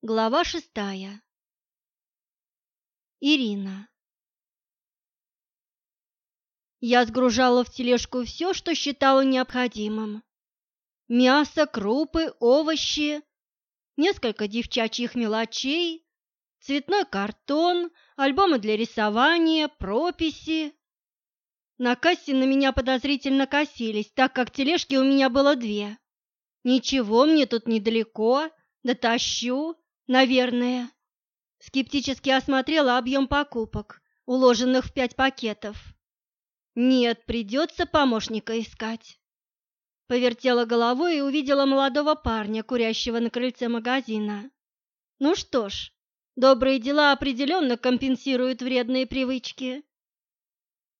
Глава шестая. Ирина. Я сгружала в тележку все, что считала необходимым. Мясо, крупы, овощи, несколько девчачьих мелочей, цветной картон, альбомы для рисования, прописи. На кассе на меня подозрительно косились, так как тележки у меня было две. Ничего, мне тут недалеко, дотащу. Наверное. Скептически осмотрела объем покупок, уложенных в пять пакетов. Нет, придется помощника искать. Повертела головой и увидела молодого парня, курящего на крыльце магазина. Ну что ж, добрые дела определенно компенсируют вредные привычки.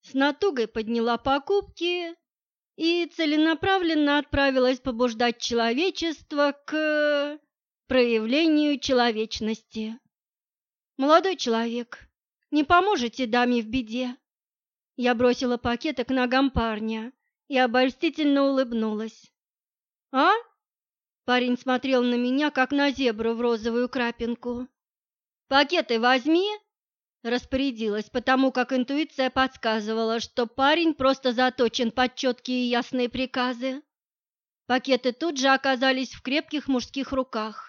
С натугой подняла покупки и целенаправленно отправилась побуждать человечество к проявлению человечности. Молодой человек, не поможете даме в беде? Я бросила пакеты к ногам парня и обольстительно улыбнулась. А? Парень смотрел на меня, как на зебру в розовую крапинку. Пакеты возьми, распорядилась, потому как интуиция подсказывала, что парень просто заточен под четкие и ясные приказы. Пакеты тут же оказались в крепких мужских руках.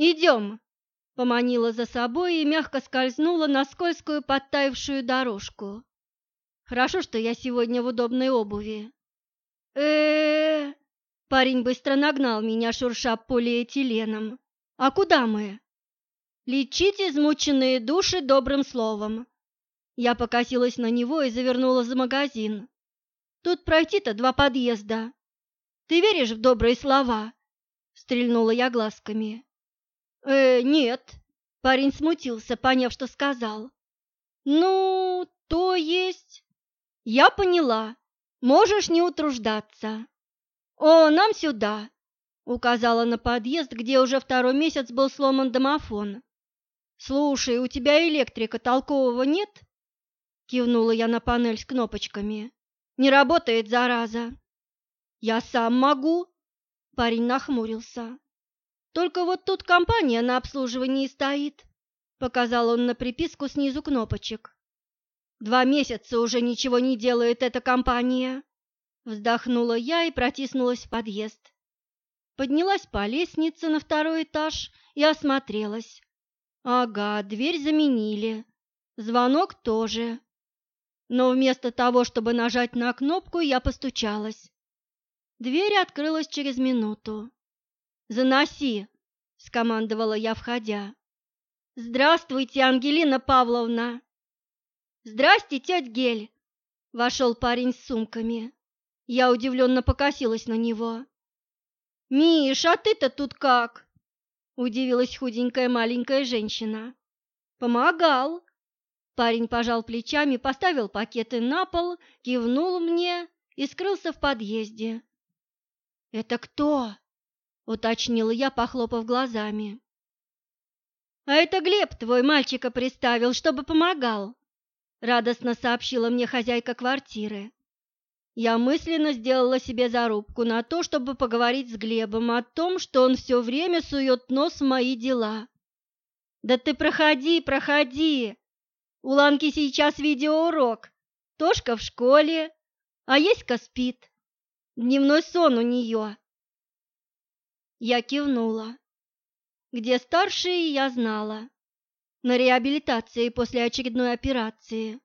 «Идем!» — поманила за собой и мягко скользнула на скользкую подтаявшую дорожку. «Хорошо, что я сегодня в удобной обуви». э Парень быстро нагнал меня, шурша полиэтиленом. «А куда мы?» «Лечить измученные души добрым словом». Я покосилась на него и завернула за магазин. «Тут пройти-то два подъезда. Ты веришь в добрые слова?» Стрельнула я глазками. «Э, нет», — парень смутился, поняв, что сказал. «Ну, то есть...» «Я поняла. Можешь не утруждаться». «О, нам сюда», — указала на подъезд, где уже второй месяц был сломан домофон. «Слушай, у тебя электрика толкового нет?» Кивнула я на панель с кнопочками. «Не работает, зараза!» «Я сам могу!» Парень нахмурился. Только вот тут компания на обслуживании стоит, показал он на приписку снизу кнопочек. Два месяца уже ничего не делает эта компания. Вздохнула я и протиснулась в подъезд. Поднялась по лестнице на второй этаж и осмотрелась. Ага, дверь заменили. Звонок тоже. Но вместо того, чтобы нажать на кнопку, я постучалась. Дверь открылась через минуту. «Заноси!» — скомандовала я, входя. «Здравствуйте, Ангелина Павловна!» «Здрасте, тетя Гель!» — вошел парень с сумками. Я удивленно покосилась на него. «Миш, а ты-то тут как?» — удивилась худенькая маленькая женщина. «Помогал!» Парень пожал плечами, поставил пакеты на пол, кивнул мне и скрылся в подъезде. «Это кто?» Уточнила я, похлопав глазами. А это Глеб твой мальчика приставил, чтобы помогал, радостно сообщила мне хозяйка квартиры. Я мысленно сделала себе зарубку на то, чтобы поговорить с Глебом о том, что он все время сует нос в мои дела. «Да ты проходи, проходи! У Ланки сейчас видеоурок. Тошка в школе, а Еська спит. Дневной сон у нее. Я кивнула. Где старшие, я знала. На реабилитации после очередной операции.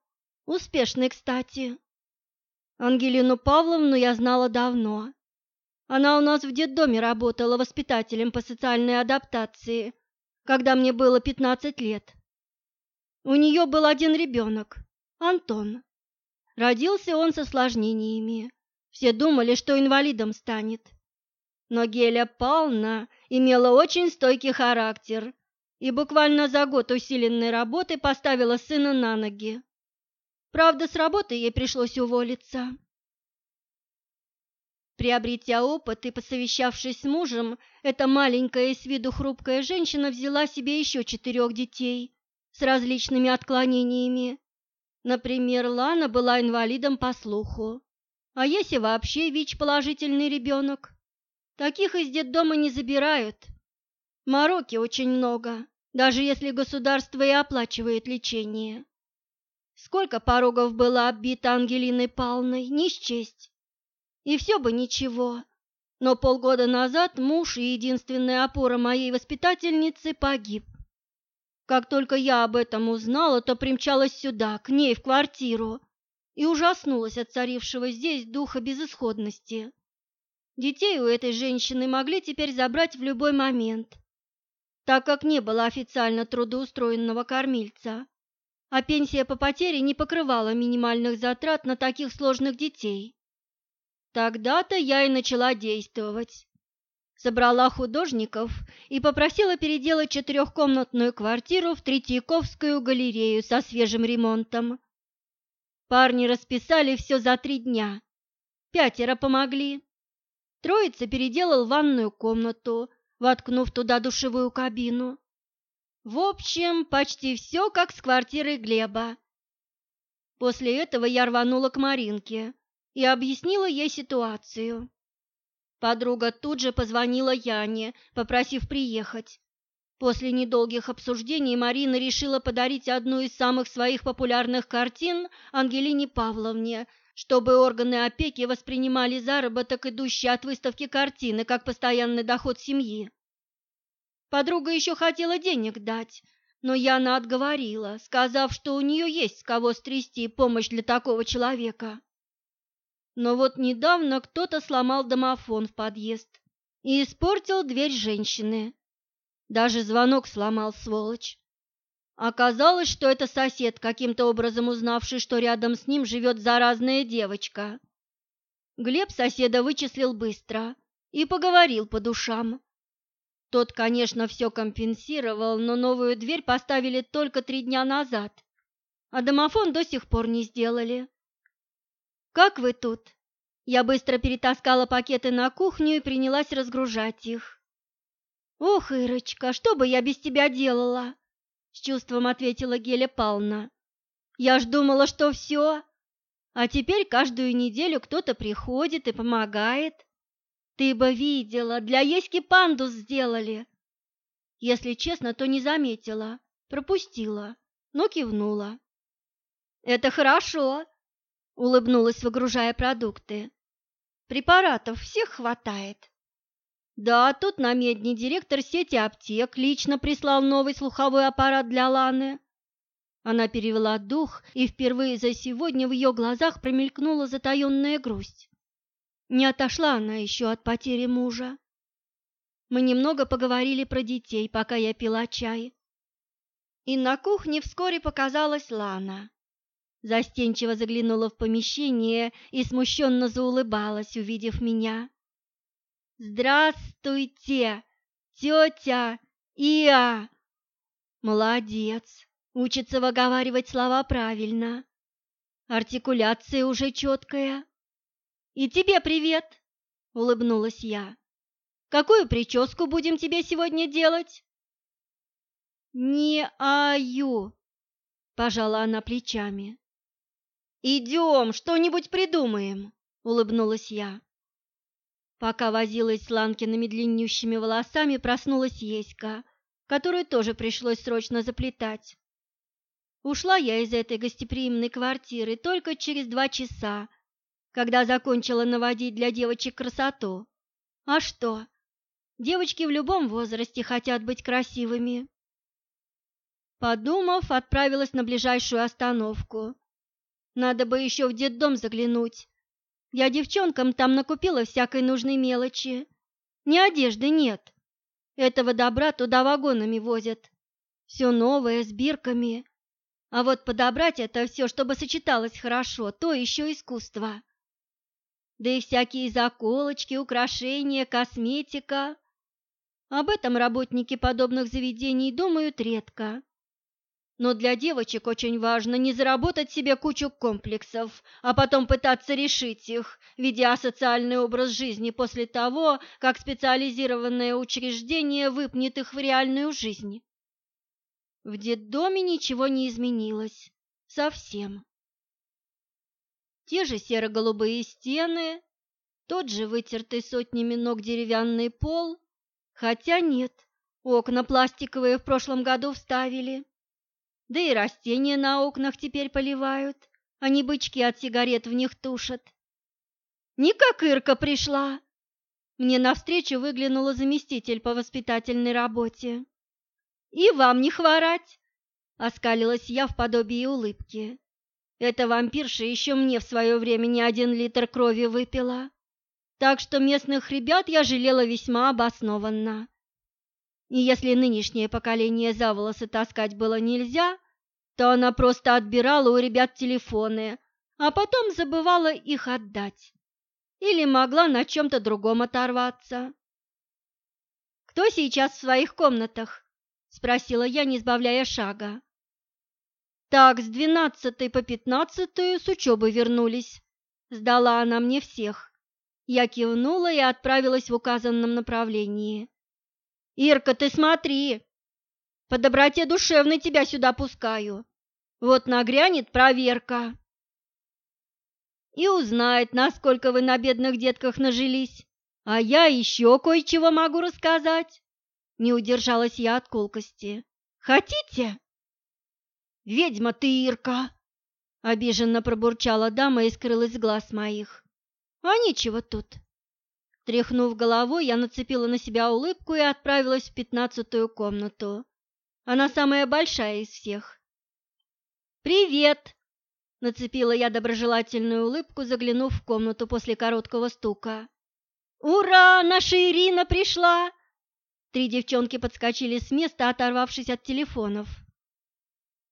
Успешной, кстати. Ангелину Павловну я знала давно. Она у нас в детдоме работала воспитателем по социальной адаптации, когда мне было 15 лет. У нее был один ребенок, Антон. Родился он с осложнениями. Все думали, что инвалидом станет. Но Геля Павловна имела очень стойкий характер и буквально за год усиленной работы поставила сына на ноги. Правда, с работы ей пришлось уволиться. Приобретя опыт и посовещавшись с мужем, эта маленькая и с виду хрупкая женщина взяла себе еще четырех детей с различными отклонениями. Например, Лана была инвалидом по слуху, а Еся вообще ВИЧ-положительный ребенок. Таких из детдома не забирают. Мороки очень много, даже если государство и оплачивает лечение. Сколько порогов было оббито Ангелиной Павловной, не счесть. И все бы ничего, но полгода назад муж и единственная опора моей воспитательницы погиб. Как только я об этом узнала, то примчалась сюда, к ней в квартиру, и ужаснулась от царившего здесь духа безысходности. Детей у этой женщины могли теперь забрать в любой момент, так как не было официально трудоустроенного кормильца, а пенсия по потере не покрывала минимальных затрат на таких сложных детей. Тогда-то я и начала действовать. Собрала художников и попросила переделать четырехкомнатную квартиру в Третьяковскую галерею со свежим ремонтом. Парни расписали все за три дня. Пятеро помогли. Троица переделал ванную комнату, воткнув туда душевую кабину. В общем, почти все как с квартирой Глеба. После этого я рванула к Маринке и объяснила ей ситуацию. Подруга тут же позвонила Яне, попросив приехать. После недолгих обсуждений Марина решила подарить одну из самых своих популярных картин Ангелине Павловне, чтобы органы опеки воспринимали заработок, идущий от выставки картины, как постоянный доход семьи. Подруга еще хотела денег дать, но Яна отговорила, сказав, что у нее есть с кого стрясти помощь для такого человека. Но вот недавно кто-то сломал домофон в подъезд и испортил дверь женщины. Даже звонок сломал, сволочь. Оказалось, что это сосед, каким-то образом узнавший, что рядом с ним живет заразная девочка. Глеб соседа вычислил быстро и поговорил по душам. Тот, конечно, все компенсировал, но новую дверь поставили только три дня назад, а домофон до сих пор не сделали. «Как вы тут?» Я быстро перетаскала пакеты на кухню и принялась разгружать их. «Ох, Ирочка, что бы я без тебя делала?» С чувством ответила Геля Павловна. «Я ж думала, что все. А теперь каждую неделю кто-то приходит и помогает. Ты бы видела, для Еськи пандус сделали». Если честно, то не заметила, пропустила, но кивнула. «Это хорошо», улыбнулась, выгружая продукты. Препаратов всех хватает. Да, тут на медне директор сети аптек лично прислал новый слуховой аппарат для Ланы. Она перевела дух, и впервые за сегодня в ее глазах промелькнула затаенная грусть. Не отошла она еще от потери мужа. Мы немного поговорили про детей, пока я пила чай. И на кухне вскоре показалась Лана. Застенчиво заглянула в помещение и смущенно заулыбалась, увидев меня. «Здравствуйте, тетя Иа!» «Молодец, учится выговаривать слова правильно. Артикуляция уже четкая». «И тебе привет!» — улыбнулась я. «Какую прическу будем тебе сегодня делать?» «Не аю!» — пожала она плечами. «Идем, что-нибудь придумаем», — улыбнулась я. Пока возилась с Ланкиными длиннющими волосами, проснулась Еська, которую тоже пришлось срочно заплетать. Ушла я из этой гостеприимной квартиры только через два часа, когда закончила наводить для девочек красоту. А что? Девочки в любом возрасте хотят быть красивыми. Подумав, отправилась на ближайшую остановку надо бы еще в детдом заглянуть. Я девчонкам там накупила всякой нужной мелочи. Ни одежды нет. Этого добра туда вагонами возят. Все новое, с бирками. А вот подобрать это все, чтобы сочеталось хорошо, то еще искусство. Да и всякие заколочки, украшения, косметика. Об этом работники подобных заведений думают редко. Но для девочек очень важно не заработать себе кучу комплексов, а потом пытаться решить их, ведя социальный образ жизни после того, как специализированное учреждение выпнет их в реальную жизнь. В детдоме ничего не изменилось. Совсем. Те же серо-голубые стены, тот же вытертый сотнями ног деревянный пол, хотя нет, Окна пластиковые в прошлом году вставили. Да и растения на окнах теперь поливают, а не бычки от сигарет в них тушат. Никак Ирка пришла. Мне навстречу выглянула заместитель по воспитательной работе. «И вам не хворать!» — оскалилась я в подобии улыбки. Эта вампирша еще мне в свое время не один литр крови выпила, так что местных ребят я жалела весьма обоснованно. И если нынешнее поколение за волосы таскать было нельзя, то она просто отбирала у ребят телефоны, а потом забывала их отдать. Или могла на чем-то другом оторваться. «Кто сейчас в своих комнатах?» – спросила я, не сбавляя шага. «Так, с двенадцатой по пятнадцатую с учебы вернулись», – сдала она мне всех. Я кивнула и отправилась в указанном направлении. Ирка, ты смотри, по доброте душевной тебя сюда пускаю. Вот нагрянет проверка. И узнает, насколько вы на бедных детках нажились. А я еще кое-чего могу рассказать. Не удержалась я от колкости. Хотите? Ведьма ты, Ирка! Обиженно пробурчала дама и скрылась с глаз моих. А нечего тут. Тряхнув головой, я нацепила на себя улыбку и отправилась в пятнадцатую комнату. Она самая большая из всех. «Привет!» – нацепила я доброжелательную улыбку, заглянув в комнату после короткого стука. «Ура! Наша Ирина пришла!» Три девчонки подскочили с места, оторвавшись от телефонов.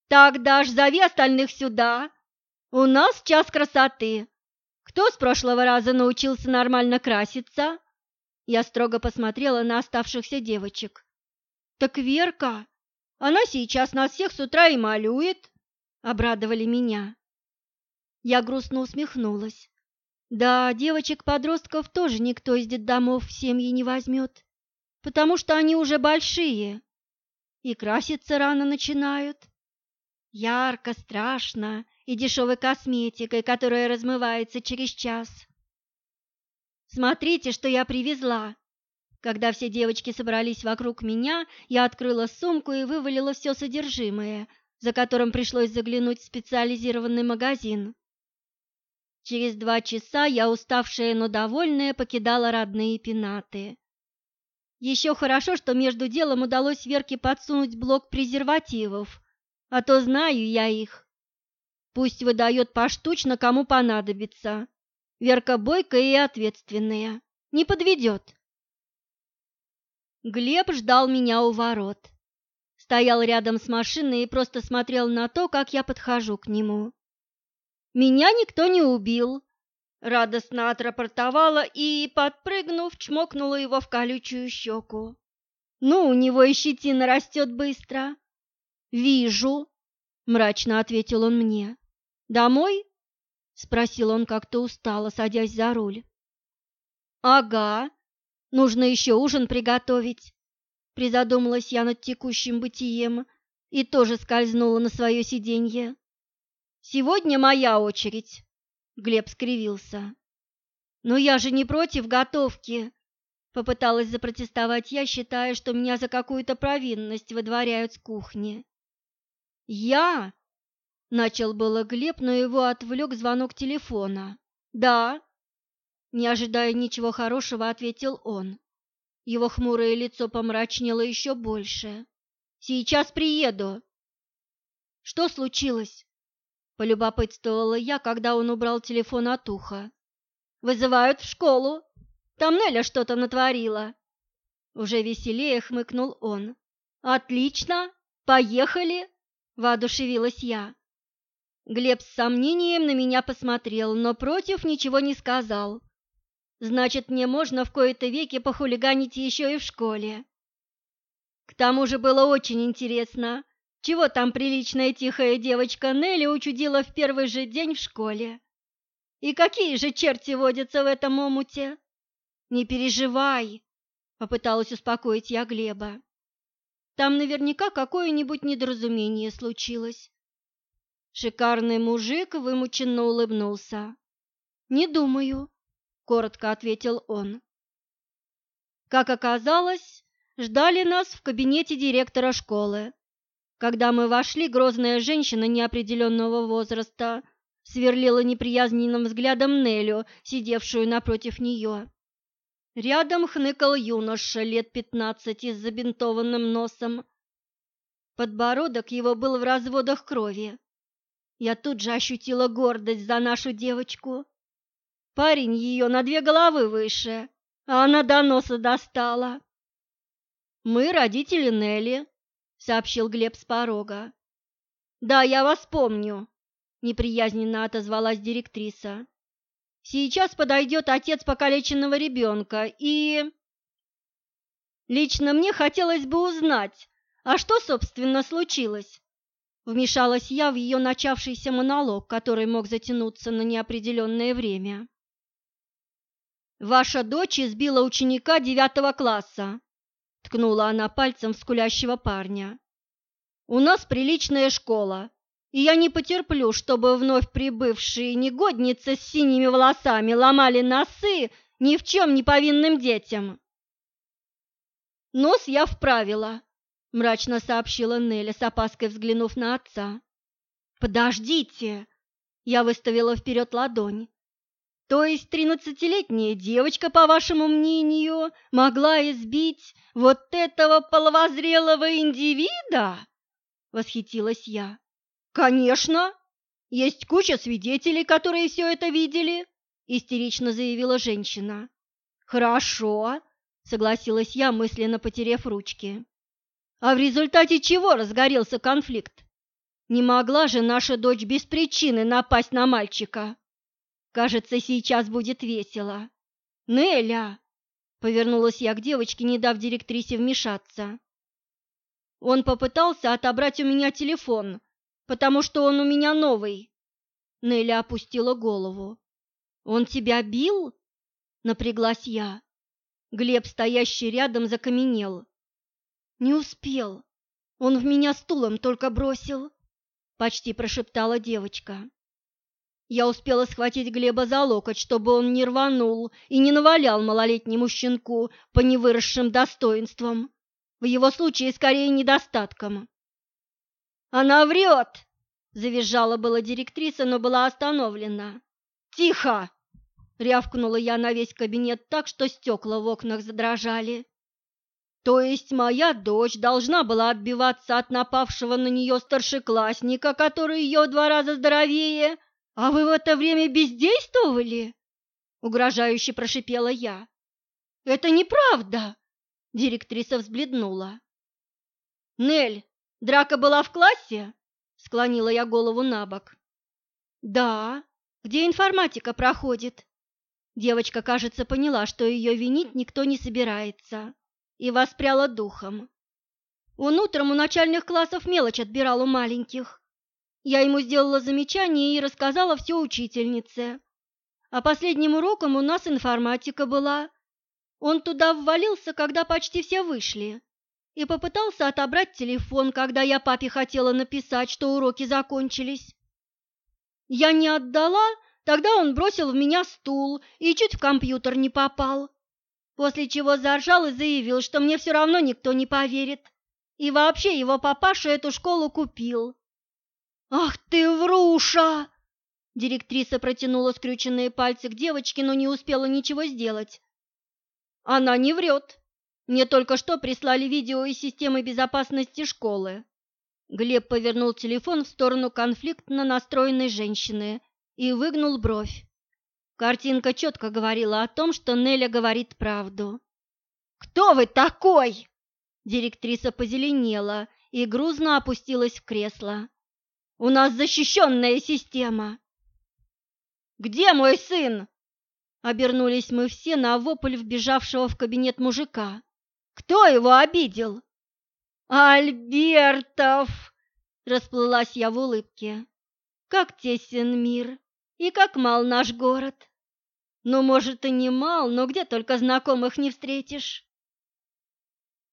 «Так, Даш, зови остальных сюда! У нас час красоты!» Кто с прошлого раза научился нормально краситься? Я строго посмотрела на оставшихся девочек. Так Верка, она сейчас нас всех с утра и малюет, обрадовали меня. Я грустно усмехнулась. Да, девочек-подростков тоже никто из детдомов в семьи не возьмет, потому что они уже большие и краситься рано начинают. Ярко, страшно и дешевой косметикой, которая размывается через час. «Смотрите, что я привезла!» Когда все девочки собрались вокруг меня, я открыла сумку и вывалила все содержимое, за которым пришлось заглянуть в специализированный магазин. Через два часа я, уставшая, но довольная, покидала родные пенаты. Еще хорошо, что между делом удалось Верке подсунуть блок презервативов, а то знаю я их. Пусть выдает поштучно, кому понадобится. Верка бойкая и ответственная, не подведет. Глеб ждал меня у ворот. Стоял рядом с машиной и просто смотрел на то, как я подхожу к нему. Меня никто не убил. Радостно отрапортовала и, подпрыгнув, чмокнула его в колючую щеку. Ну, у него и щетина растет быстро. «Вижу», — мрачно ответил он мне. «Домой?» — спросил он как-то устало, садясь за руль. «Ага, нужно еще ужин приготовить», — призадумалась я над текущим бытием и тоже скользнула на свое сиденье. «Сегодня моя очередь», — Глеб скривился. «Но я же не против готовки», — попыталась запротестовать я, считая, что меня за какую-то провинность выдворяют с кухни. «Я?» – начал было Глеб, но его отвлек звонок телефона. «Да?» Не ожидая ничего хорошего, ответил он. Его хмурое лицо помрачнело еще больше. «Сейчас приеду!» «Что случилось?» – полюбопытствовала я, когда он убрал телефон от уха. «Вызывают в школу. Там Неля что-то натворила». Уже веселее хмыкнул он. «Отлично! Поехали!» воодушевилась я. Глеб с сомнением на меня посмотрел, но против ничего не сказал. Значит, мне можно в кои-то веки похулиганить еще и в школе. К тому же было очень интересно, чего там приличная тихая девочка Нелли учудила в первый же день в школе. И какие же черти водятся в этом омуте? Не переживай, попыталась успокоить я Глеба. Там наверняка какое-нибудь недоразумение случилось. Шикарный мужик вымученно улыбнулся. «Не думаю», — коротко ответил он. Как оказалось, ждали нас в кабинете директора школы. Когда мы вошли, грозная женщина неопределенного возраста сверлила неприязненным взглядом Нелю, сидевшую напротив нее. Рядом хныкал юноша лет пятнадцати с забинтованным носом. Подбородок его был в разводах крови. Я тут же ощутила гордость за нашу девочку. Парень ее на две головы выше, а она до носа достала. «Мы родители Нелли», — сообщил Глеб с порога. «Да, я вас помню», — неприязненно отозвалась директриса. Сейчас подойдет отец покалеченного ребенка и... Лично мне хотелось бы узнать, а что, собственно, случилось? Вмешалась я в ее начавшийся монолог, который мог затянуться на неопределенное время. «Ваша дочь избила ученика девятого класса», — ткнула она пальцем в скулящего парня. «У нас приличная школа, и я не потерплю, чтобы вновь прибывшие негодницы с синими волосами ломали носы ни в чем не повинным детям. «Нос я вправила», — мрачно сообщила Нелли, с опаской взглянув на отца. «Подождите!» — я выставила вперед ладонь. «То есть тринадцатилетняя девочка, по вашему мнению, могла избить вот этого половозрелого индивида?» — восхитилась я. «Конечно! Есть куча свидетелей, которые все это видели!» – истерично заявила женщина. «Хорошо!» – согласилась я, мысленно потеряв ручки. «А в результате чего разгорелся конфликт? Не могла же наша дочь без причины напасть на мальчика? Кажется, сейчас будет весело. Неля!» – повернулась я к девочке, не дав директрисе вмешаться. Он попытался отобрать у меня телефон – потому что он у меня новый. Нелли опустила голову. Он тебя бил? Напряглась я. Глеб, стоящий рядом, закаменел. Не успел. Он в меня стулом только бросил, почти прошептала девочка. Я успела схватить Глеба за локоть, чтобы он не рванул и не навалял малолетнему щенку по невыросшим достоинствам, в его случае скорее недостаткам. «Она врет!» – завизжала была директриса, но была остановлена. «Тихо!» – рявкнула я на весь кабинет так, что стекла в окнах задрожали. То есть моя дочь должна была отбиваться от напавшего на нее старшеклассника, который ее два раза здоровее, а вы в это время бездействовали? Угрожающе прошипела я. Это неправда! Директриса взбледнула. Нель, Драка была в классе? Склонила я голову на бок. Да. Где информатика проходит? Девочка, кажется, поняла, что ее винить никто не собирается, и воспряла духом. Он утром у начальных классов мелочь отбирал у маленьких. Я ему сделала замечание и рассказала все учительнице. А последним уроком у нас информатика была. Он туда ввалился, когда почти все вышли и попытался отобрать телефон, когда я папе хотела написать, что уроки закончились. Я не отдала, тогда он бросил в меня стул и чуть в компьютер не попал, после чего заржал и заявил, что мне все равно никто не поверит, и вообще его папаша эту школу купил. «Ах ты, вруша!» Директриса протянула скрюченные пальцы к девочке, но не успела ничего сделать. «Она не врет», мне только что прислали видео из системы безопасности школы. Глеб повернул телефон в сторону конфликтно настроенной женщины и выгнул бровь. Картинка четко говорила о том, что Неля говорит правду. «Кто вы такой?» Директриса позеленела и грузно опустилась в кресло. «У нас защищенная система!» «Где мой сын?» Обернулись мы все на вопль вбежавшего в кабинет мужика. Кто его обидел? Альбертов! Расплылась я в улыбке. Как тесен мир и как мал наш город. Ну, может, и не мал, но где только знакомых не встретишь.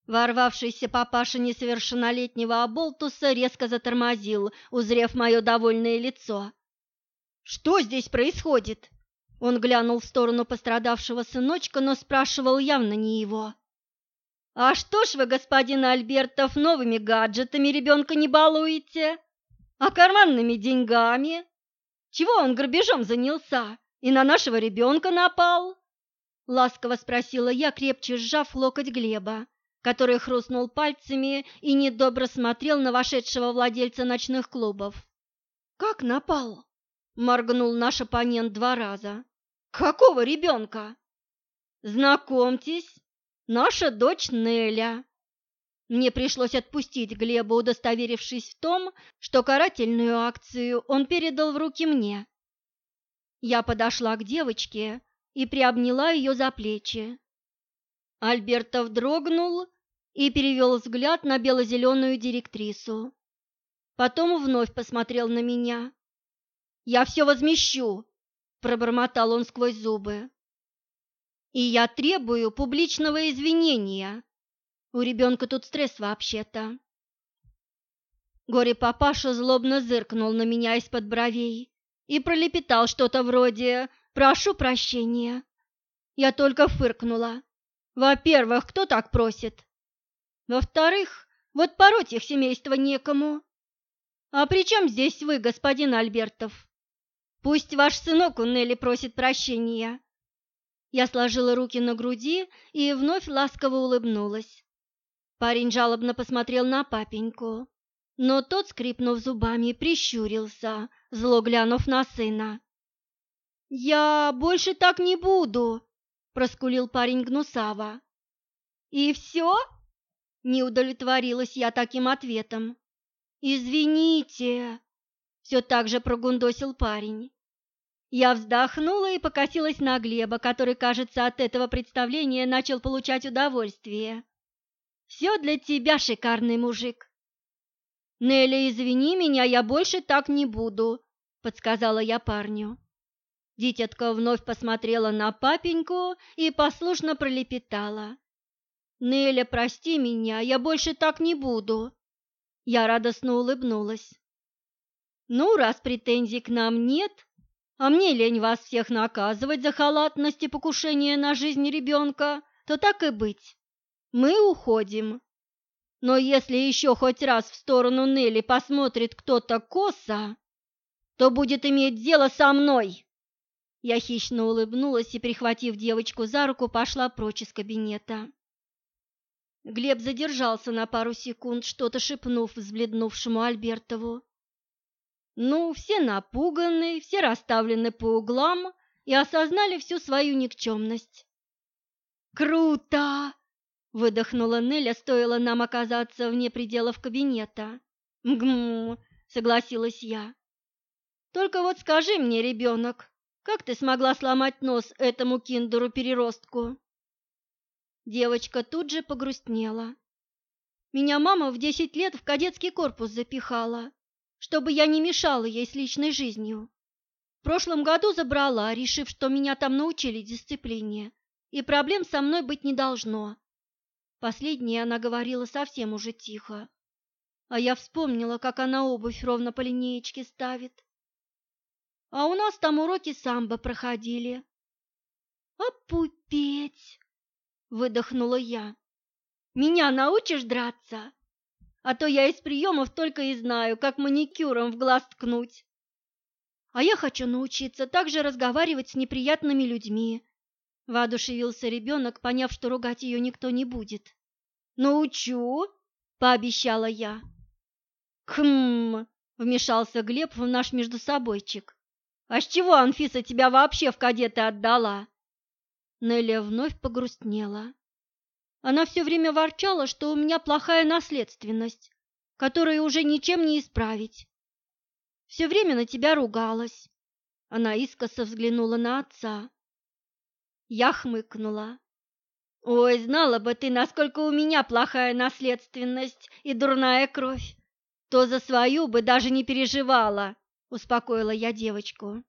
Ворвавшийся папаша несовершеннолетнего оболтуса резко затормозил, узрев мое довольное лицо. «Что здесь происходит?» Он глянул в сторону пострадавшего сыночка, но спрашивал явно не его. «А что ж вы, господин Альбертов, новыми гаджетами ребенка не балуете? А карманными деньгами? Чего он грабежом занялся и на нашего ребенка напал?» Ласково спросила я, крепче сжав локоть Глеба, который хрустнул пальцами и недобро смотрел на вошедшего владельца ночных клубов. «Как напал?» – моргнул наш оппонент два раза. «Какого ребенка?» «Знакомьтесь, наша дочь Неля». Мне пришлось отпустить Глеба, удостоверившись в том, что карательную акцию он передал в руки мне. Я подошла к девочке и приобняла ее за плечи. Альбертов дрогнул и перевел взгляд на бело-зеленую директрису. Потом вновь посмотрел на меня. «Я все возмещу!» – пробормотал он сквозь зубы. «И я требую публичного извинения. У ребенка тут стресс вообще-то». Горе-папаша злобно зыркнул на меня из-под бровей и пролепетал что-то вроде «прошу прощения». Я только фыркнула. Во-первых, кто так просит? Во-вторых, вот пороть их семейство некому. А при чем здесь вы, господин Альбертов? Пусть ваш сынок у Нелли просит прощения. Я сложила руки на груди и вновь ласково улыбнулась. Парень жалобно посмотрел на папеньку, но тот, скрипнув зубами, прищурился, зло глянув на сына. «Я больше так не буду!» – проскулил парень гнусаво. «И все?» – не удовлетворилась я таким ответом. «Извините!» – все так же прогундосил парень. Я вздохнула и покосилась на Глеба, который, кажется, от этого представления начал получать удовольствие. «Все для тебя, шикарный мужик!» «Нелли, извини меня, я больше так не буду», — подсказала я парню. Дитятка вновь посмотрела на папеньку и послушно пролепетала. «Неля, прости меня, я больше так не буду». Я радостно улыбнулась. «Ну, раз претензий к нам нет, а мне лень вас всех наказывать за халатность и покушение на жизнь ребенка, то так и быть. Мы уходим. Но если еще хоть раз в сторону Нелли посмотрит кто-то косо, то будет иметь дело со мной. Я хищно улыбнулась и, прихватив девочку за руку, пошла прочь из кабинета. Глеб задержался на пару секунд, что-то шепнув взбледнувшему Альбертову. Ну, все напуганы, все расставлены по углам и осознали всю свою никчемность. «Круто!» — выдохнула Неля, стоило нам оказаться вне пределов кабинета. «Мгм!» — согласилась я. «Только вот скажи мне, ребенок, как ты смогла сломать нос этому киндеру-переростку?» Девочка тут же погрустнела. «Меня мама в десять лет в кадетский корпус запихала, чтобы я не мешала ей с личной жизнью. В прошлом году забрала, решив, что меня там научили дисциплине, и проблем со мной быть не должно. Последнее она говорила совсем уже тихо, а я вспомнила, как она обувь ровно по линеечке ставит. А у нас там уроки самбо проходили. А пупеть, выдохнула я. Меня научишь драться? А то я из приемов только и знаю, как маникюром в глаз ткнуть. А я хочу научиться также разговаривать с неприятными людьми. Воодушевился ребенок, поняв, что ругать ее никто не будет. «Научу!» – пообещала я. «Хм!» – вмешался Глеб в наш междусобойчик. А с чего Анфиса тебя вообще в кадеты отдала? Неля вновь погрустнела. Она все время ворчала, что у меня плохая наследственность, которую уже ничем не исправить. Все время на тебя ругалась. Она искоса взглянула на отца. Я хмыкнула. Ой, знала бы ты, насколько у меня плохая наследственность и дурная кровь, то за свою бы даже не переживала успокоила я девочку.